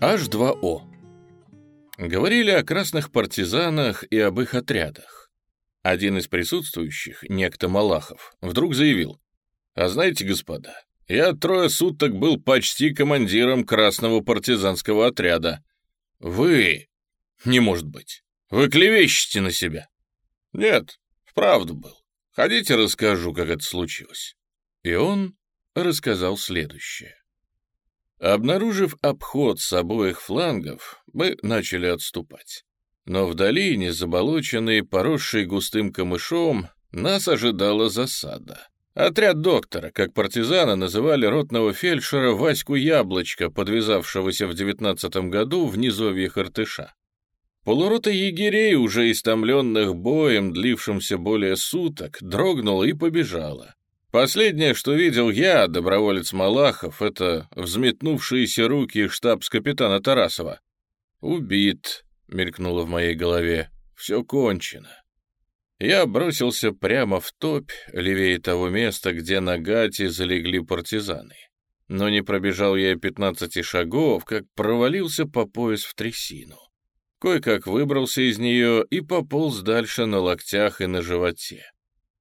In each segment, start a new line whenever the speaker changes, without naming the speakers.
H2O. Говорили о красных партизанах и об их отрядах. Один из присутствующих, некто Малахов, вдруг заявил, «А знаете, господа, я трое суток был почти командиром красного партизанского отряда. Вы? Не может быть. Вы клевещете на себя. Нет, вправду был. Ходите, расскажу, как это случилось. И он рассказал следующее. Обнаружив обход с обоих флангов, мы начали отступать. Но в долине, заболоченной, поросшей густым камышом, нас ожидала засада. Отряд доктора, как партизана, называли ротного фельдшера Ваську Яблочко, подвязавшегося в девятнадцатом году в низовье Хартыша. Полурота егерей, уже истомленных боем, длившимся более суток, дрогнула и побежала. Последнее, что видел я, доброволец Малахов, это взметнувшиеся руки штабс-капитана Тарасова. «Убит», — мелькнуло в моей голове, — «все кончено». Я бросился прямо в топь, левее того места, где на гате залегли партизаны. Но не пробежал я пятнадцати шагов, как провалился по пояс в трясину. Кое-как выбрался из нее и пополз дальше на локтях и на животе.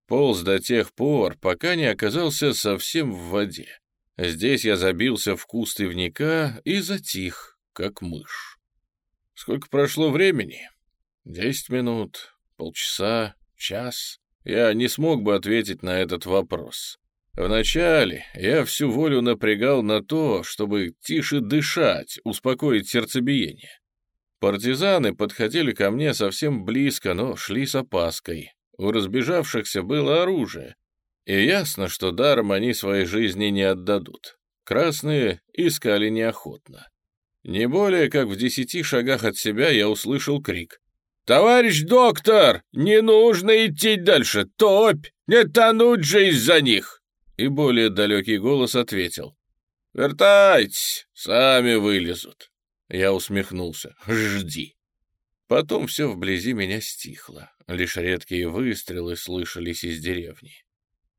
Полз до тех пор, пока не оказался совсем в воде. Здесь я забился в куст ивника и затих, как мышь. Сколько прошло времени? Десять минут, полчаса, час. Я не смог бы ответить на этот вопрос. Вначале я всю волю напрягал на то, чтобы тише дышать, успокоить сердцебиение. Партизаны подходили ко мне совсем близко, но шли с опаской. У разбежавшихся было оружие, и ясно, что даром они своей жизни не отдадут. Красные искали неохотно. Не более как в десяти шагах от себя я услышал крик. «Товарищ доктор, не нужно идти дальше, топь, не тонуть же из-за них!» И более далекий голос ответил. «Вертайтесь, сами вылезут». Я усмехнулся. «Жди». Потом все вблизи меня стихло. Лишь редкие выстрелы слышались из деревни.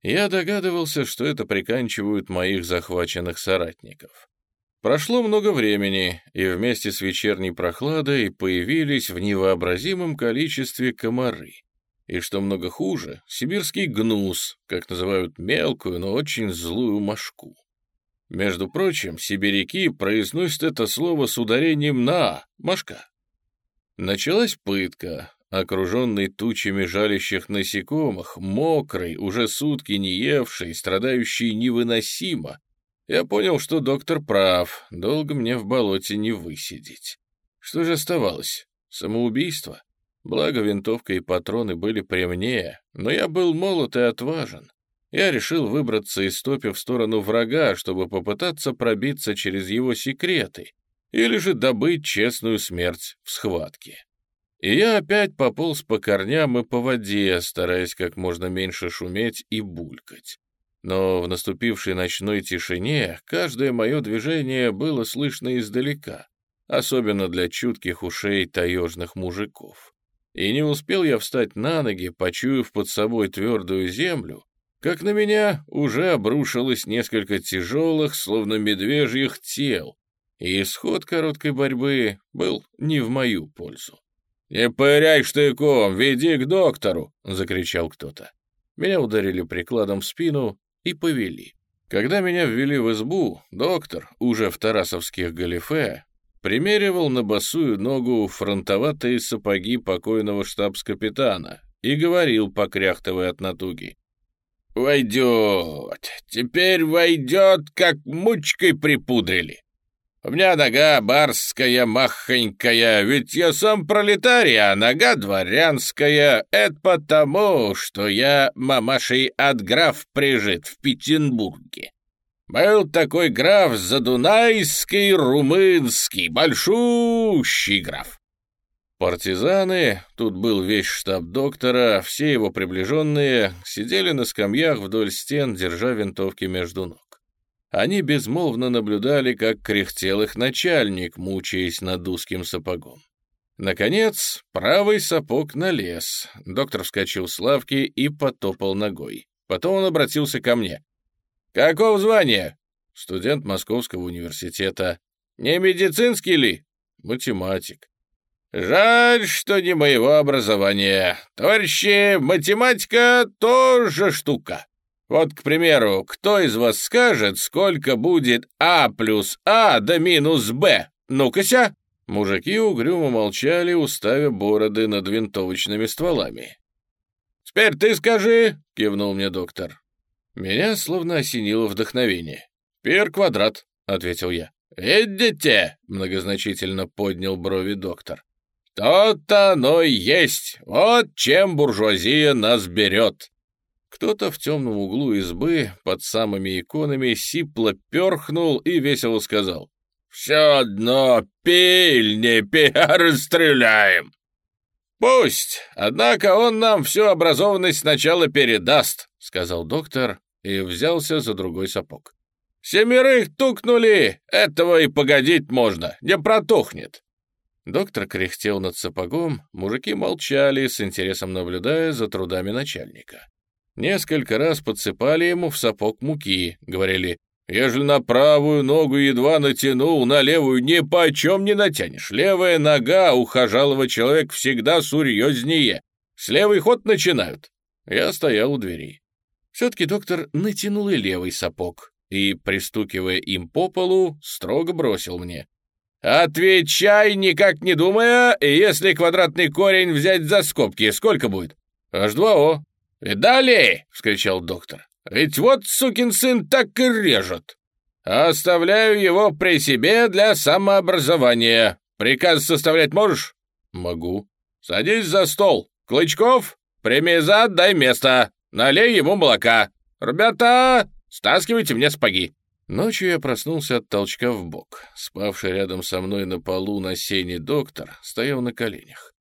Я догадывался, что это приканчивают моих захваченных соратников. Прошло много времени, и вместе с вечерней прохладой появились в невообразимом количестве комары. И что много хуже, сибирский гнус, как называют мелкую, но очень злую мошку. Между прочим, сибиряки произносят это слово с ударением на «мошка». Началась пытка, окруженный тучами жалящих насекомых, мокрый, уже сутки не евший, страдающий невыносимо, я понял, что доктор прав, долго мне в болоте не высидеть. Что же оставалось? Самоубийство? Благо, винтовка и патроны были при мне, но я был молод и отважен. Я решил выбраться из топи в сторону врага, чтобы попытаться пробиться через его секреты, или же добыть честную смерть в схватке. И я опять пополз по корням и по воде, стараясь как можно меньше шуметь и булькать. Но в наступившей ночной тишине каждое мое движение было слышно издалека, особенно для чутких ушей таежных мужиков. И не успел я встать на ноги, почуяв под собой твердую землю, как на меня уже обрушилось несколько тяжелых, словно медвежьих тел, и исход короткой борьбы был не в мою пользу. «Не пыряй штыком, веди к доктору!» — закричал кто-то. Меня ударили прикладом в спину и повели. Когда меня ввели в избу, доктор, уже в тарасовских галифе, примеривал на босую ногу фронтоватые сапоги покойного штабс-капитана и говорил, покряхтывая от натуги. «Войдет! Теперь войдет, как мучкой припудрили!» У меня нога барская, махонькая, ведь я сам пролетарий, а нога дворянская. Это потому, что я мамашей от граф прижит в Петербурге. Был такой граф Задунайский, румынский, большущий граф. Партизаны, тут был весь штаб доктора, все его приближенные, сидели на скамьях вдоль стен, держа винтовки между ног. Они безмолвно наблюдали, как кряхтел их начальник, мучаясь над узким сапогом. Наконец, правый сапог налез. Доктор вскочил с лавки и потопал ногой. Потом он обратился ко мне. «Какого звания?» «Студент Московского университета». Не медицинский ли? Математик. Жаль, что не моего образования. Товарищи, математика тоже штука. Вот, к примеру, кто из вас скажет, сколько будет А плюс А да минус Б? Ну-ка-ся!» Мужики угрюмо молчали, уставя бороды над винтовочными стволами. «Теперь ты скажи!» — кивнул мне доктор. Меня словно осенило вдохновение. «Пир квадрат», — ответил я. «Видите?» — многозначительно поднял брови доктор. «То-то оно и есть. Вот чем буржуазия нас берет. Кто-то в темном углу избы под самыми иконами сипло перхнул и весело сказал. «Все одно пиль не пиль, расстреляем!» «Пусть, однако он нам всю образованность сначала передаст», — сказал доктор и взялся за другой сапог. «Семерых тукнули, этого и погодить можно, не протухнет». Доктор кряхтел над сапогом, мужики молчали, с интересом наблюдая за трудами начальника. Несколько раз подсыпали ему в сапог муки, говорили, «Ежели на правую ногу едва натянул, на левую ни почем не натянешь. Левая нога у хожалого человека всегда серьезнее. С левый ход начинают». Я стоял у двери. Все-таки доктор натянул и левый сапог и, пристукивая им по полу, строго бросил мне. «Отвечай, никак не думая, если квадратный корень взять за скобки, сколько будет?» «H2O», «Видали?» — вскричал доктор. «Ведь вот сукин сын так и режет. Оставляю его при себе для самообразования. Приказ составлять можешь?» «Могу». «Садись за стол. Клычков, прими зад, дай место. Налей ему молока. Ребята, стаскивайте мне спаги». Ночью я проснулся от толчка в бок. Спавший рядом со мной на полу на сене доктор стоял на коленях.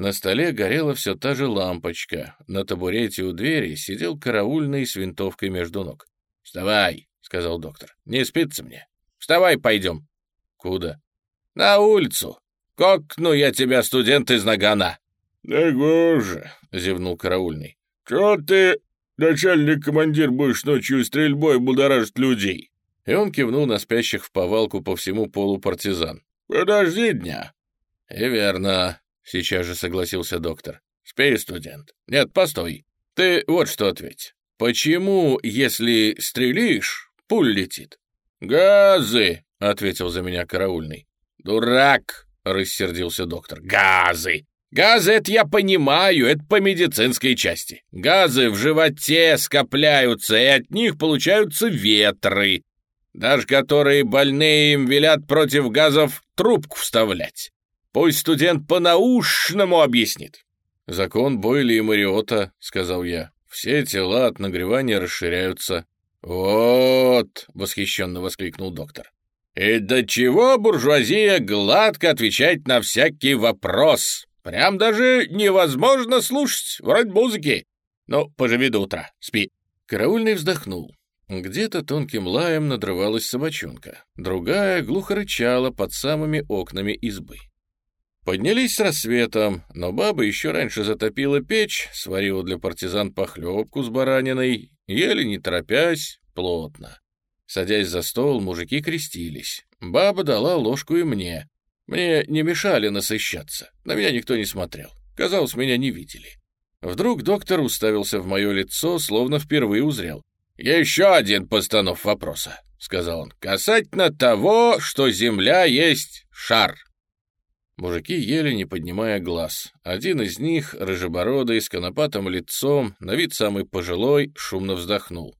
На столе горела все та же лампочка. На табурете у двери сидел караульный с винтовкой между ног. «Вставай», — сказал доктор. «Не спится мне. Вставай, пойдем». «Куда?» «На улицу. Кокну я тебя, студент из Нагана».
«Да боже», — зевнул караульный. «Чё ты, начальник-командир, будешь ночью стрельбой будоражить людей?»
И он кивнул на спящих в повалку по всему полу партизан.
«Подожди дня».
«И верно. Сейчас же согласился доктор. Спей, студент. Нет, постой. Ты вот что ответь. Почему, если стрелишь, пуль летит? Газы, ответил за меня караульный. Дурак, рассердился доктор. Газы. Газы — это я понимаю, это по медицинской части. Газы в животе скопляются, и от них получаются ветры, даже которые больные им велят против газов трубку вставлять. Пусть студент по-наушному объяснит. Закон Бойли и Мариота, сказал я. Все тела от нагревания расширяются. Вот, восхищенно воскликнул доктор. И до чего буржуазия гладко отвечать на всякий вопрос? Прям даже невозможно слушать, вроде музыки. Ну, поживи до утра, спи. Караульный вздохнул. Где-то тонким лаем надрывалась собачонка, другая глухо рычала под самыми окнами избы. Поднялись с рассветом, но баба еще раньше затопила печь, сварила для партизан похлебку с бараниной, ели не торопясь, плотно. Садясь за стол, мужики крестились. Баба дала ложку и мне. Мне не мешали насыщаться, на меня никто не смотрел. Казалось, меня не видели. Вдруг доктор уставился в мое лицо, словно впервые узрел. «Еще один постанов вопроса», — сказал он, — «касательно того, что Земля есть шар». Мужики ели, не поднимая глаз. Один из них, рыжебородый, с конопатым лицом, на вид самый пожилой, шумно вздохнул.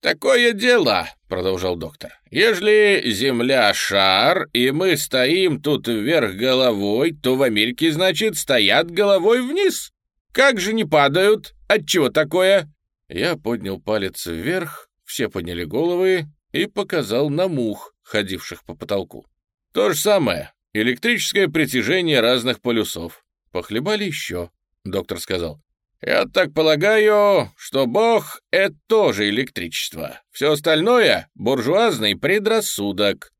«Такое дело», — продолжал доктор. «Ежели Земля — шар, и мы стоим тут вверх головой, то в Америке, значит, стоят головой вниз. Как же не падают? Отчего такое?» Я поднял палец вверх, все подняли головы и показал на мух, ходивших по потолку. То же самое. Электрическое притяжение разных полюсов. Похлебали еще, доктор сказал. Я так полагаю, что Бог — это тоже электричество. Все остальное — буржуазный предрассудок.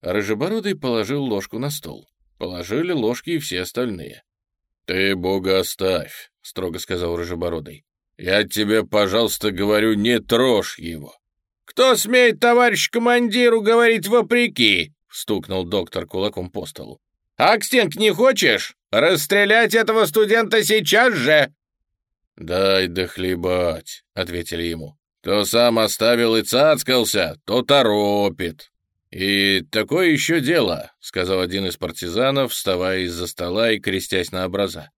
Рыжебородый положил ложку на стол. Положили ложки и все остальные. «Ты Бога оставь», — строго сказал Рыжебородый. «Я тебе, пожалуйста, говорю, не трожь его». «Кто смеет товарищ командиру говорить вопреки?» Стукнул доктор кулаком по столу.
«Акстинг не хочешь? Расстрелять этого студента сейчас же!»
«Дай дохлебать», — ответили ему. «То сам оставил и цацкался, то торопит». «И такое еще дело», — сказал один из партизанов, вставая из-за стола и крестясь на образа.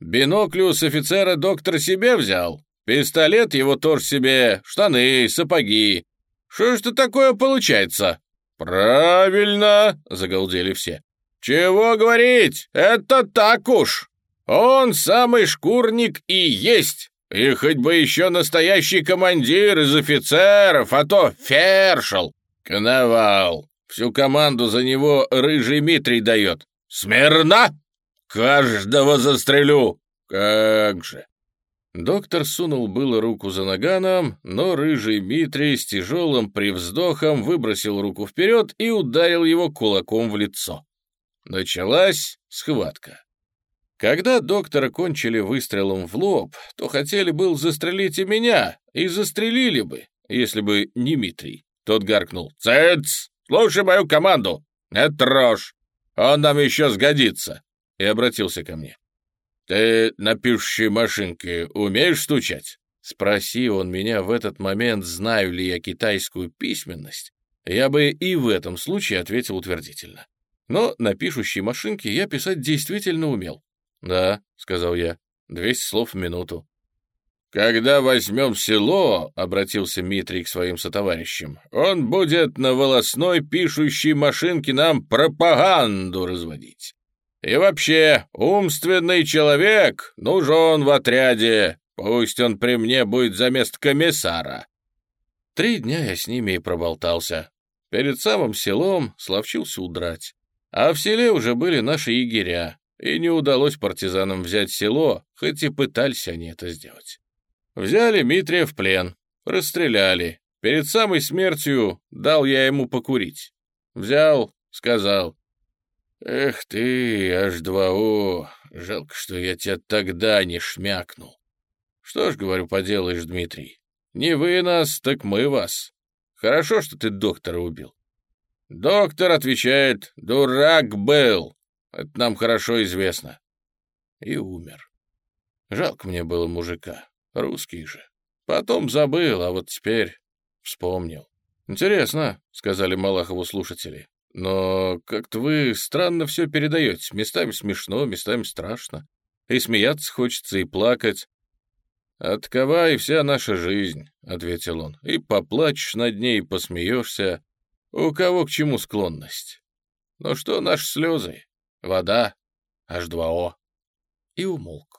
«Биноклю с офицера доктор себе взял, пистолет его тоже себе, штаны, сапоги. Что ж это такое получается?» «Правильно!» — загалдели все. «Чего говорить? Это так уж! Он самый шкурник и есть! И хоть бы еще настоящий командир из офицеров, а то фершел! Коновал! Всю команду за него рыжий Митрий дает! Смирно! Каждого застрелю! Как же!» Доктор сунул было руку за наганом, но рыжий Митрий с тяжелым привздохом выбросил руку вперед и ударил его кулаком в лицо. Началась схватка. Когда доктора кончили выстрелом в лоб, то хотели был застрелить и меня, и застрелили бы, если бы не Митрий. Тот гаркнул. «Цец! Слушай мою команду! Не трожь! Он нам еще сгодится!» И обратился ко мне. «Ты на пишущей машинке умеешь стучать?» Спроси он меня в этот момент, знаю ли я китайскую письменность, я бы и в этом случае ответил утвердительно. Но на пишущей машинке я писать действительно умел. «Да», — сказал я, — «двести слов в минуту». «Когда возьмем село», — обратился Митрий к своим сотоварищам, «он будет на волосной пишущей машинке нам пропаганду разводить. И вообще, умственный человек нужен в отряде. Пусть он при мне будет за место комиссара». Три дня я с ними и проболтался. Перед самым селом словчился удрать. А в селе уже были наши егеря, и не удалось партизанам взять село, хоть и пытались они это сделать. Взяли Митрия в плен, расстреляли. Перед самой смертью дал я ему покурить. Взял, сказал, «Эх ты, H2O, жалко, что я тебя тогда не шмякнул». «Что ж, — говорю, — поделаешь, Дмитрий, не вы нас, так мы вас. Хорошо, что ты доктора убил». Доктор отвечает, «Дурак был, это нам хорошо известно». И умер. Жалко мне было мужика, русский же. Потом забыл, а вот теперь вспомнил. «Интересно», — сказали Малахову слушатели. Но как-то вы странно все передаете. Местами смешно, местами страшно. И смеяться хочется, и плакать. «Откова и вся наша жизнь», — ответил он. «И поплачешь над ней, и посмеешься. У кого к чему склонность? Но что наши слезы? Вода, H2O». И умолк.